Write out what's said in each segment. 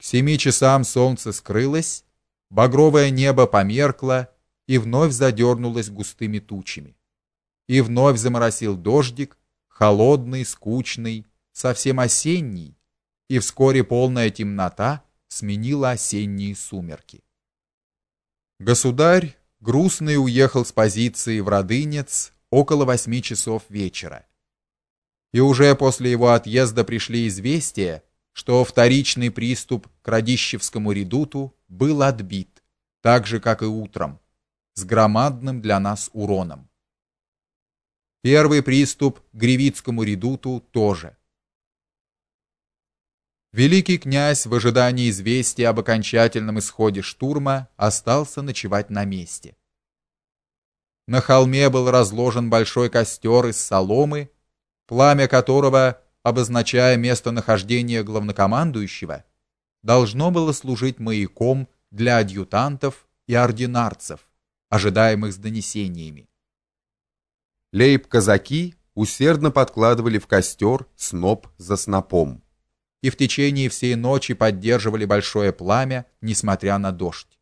К семи часам солнце скрылось, багровое небо померкло и вновь задернулось густыми тучами. И вновь заморосил дождик, холодный, скучный, совсем осенний, и вскоре полная темнота сменила осенние сумерки. Государь грустный уехал с позиции в Родынец около восьми часов вечера. И уже после его отъезда пришли известия, что вторичный приступ к Радищевскому редуту был отбит, так же как и утром, с громадным для нас уроном. Первый приступ к Гривицкому редуту тоже. Великий князь в ожидании известия об окончательном исходе штурма остался ночевать на месте. На холме был разложен большой костер из соломы, пламя которого обозначая местонахождение главнокомандующего, должно было служить маяком для адъютантов и ординарцев, ожидаемых с донесениями. Лейб-казаки усердно подкладывали в костер сноп за снопом и в течение всей ночи поддерживали большое пламя, несмотря на дождь.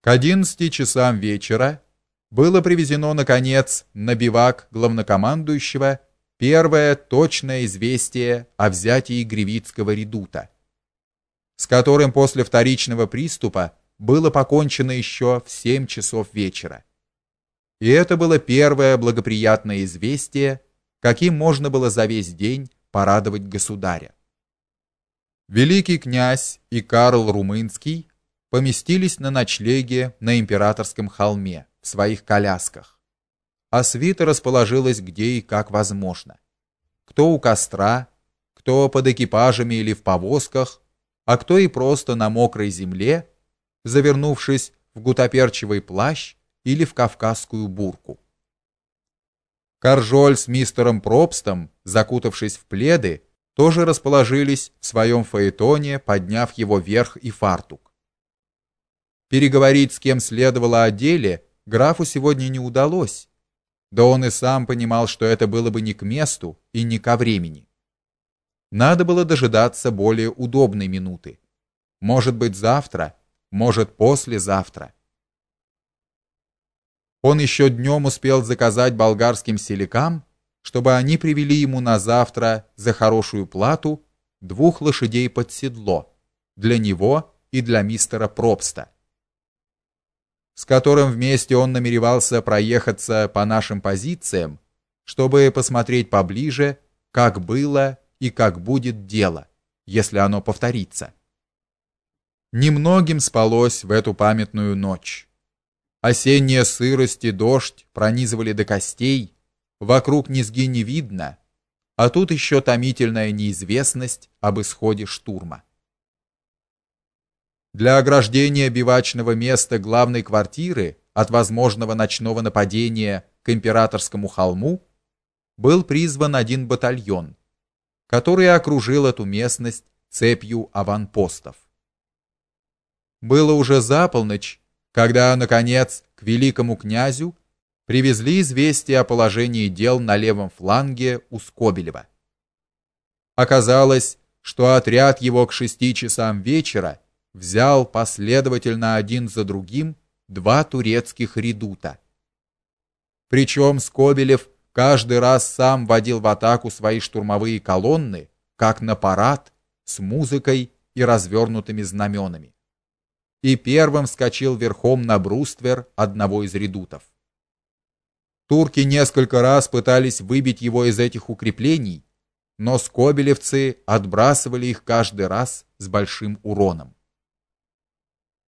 К 11 часам вечера было привезено наконец на бивак главнокомандующего первое точное известие о взятии Гривицкого редута, с которым после вторичного приступа было покончено еще в 7 часов вечера. И это было первое благоприятное известие, каким можно было за весь день порадовать государя. Великий князь и Карл Румынский поместились на ночлеге на императорском холме в своих колясках а свита расположилась где и как возможно. Кто у костра, кто под экипажами или в повозках, а кто и просто на мокрой земле, завернувшись в гутоперчивый плащ или в кавказскую бурку. Каржоль с мистером Пробстом, закутавшись в пледы, тоже расположились в своем фаэтоне, подняв его верх и фартук. Переговорить с кем следовало о деле графу сегодня не удалось, да он и сам понимал, что это было бы не к месту и не ко времени. Надо было дожидаться более удобной минуты. Может быть, завтра, может, послезавтра. Он еще днем успел заказать болгарским селякам, чтобы они привели ему на завтра за хорошую плату двух лошадей под седло для него и для мистера Пробста с которым вместе он намеревался проехаться по нашим позициям, чтобы посмотреть поближе, как было и как будет дело, если оно повторится. Немногим спалось в эту памятную ночь. Осенняя сырость и дождь пронизывали до костей, вокруг низги не видно, а тут еще томительная неизвестность об исходе штурма. Для ограждения бивачного места главной квартиры от возможного ночного нападения к императорскому холму был призван один батальон, который окружил эту местность цепью аванпостов. Было уже за полночь, когда наконец к великому князю привезли известие о положении дел на левом фланге у Скобелева. Оказалось, что отряд его к шести часам вечера взял последовательно один за другим два турецких редута. Причем Скобелев каждый раз сам водил в атаку свои штурмовые колонны, как на парад, с музыкой и развернутыми знаменами. И первым вскочил верхом на бруствер одного из редутов. Турки несколько раз пытались выбить его из этих укреплений, но скобелевцы отбрасывали их каждый раз с большим уроном.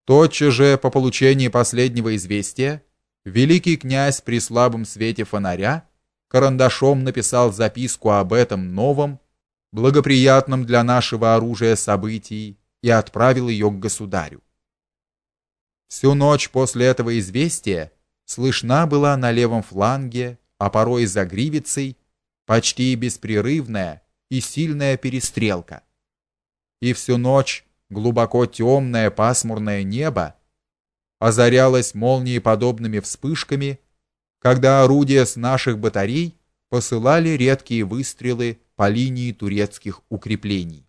Тотчас же по получении последнего известия великий князь при слабом свете фонаря карандашом написал записку об этом новом, благоприятном для нашего оружия событии и отправил ее к государю. Всю ночь после этого известия слышна была на левом фланге, а порой и за гривицей, почти беспрерывная и сильная перестрелка. И всю ночь глубоко темное пасмурное небо озарялось молниеподобными вспышками, когда орудия с наших батарей посылали редкие выстрелы по линии турецких укреплений.